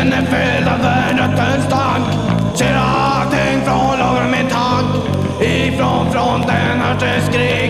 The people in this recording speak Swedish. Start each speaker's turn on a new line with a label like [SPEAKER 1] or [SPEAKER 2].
[SPEAKER 1] Den är fylld av världens stank Ser allting från lagren med tank. Ifrån fronten hörs det skrik.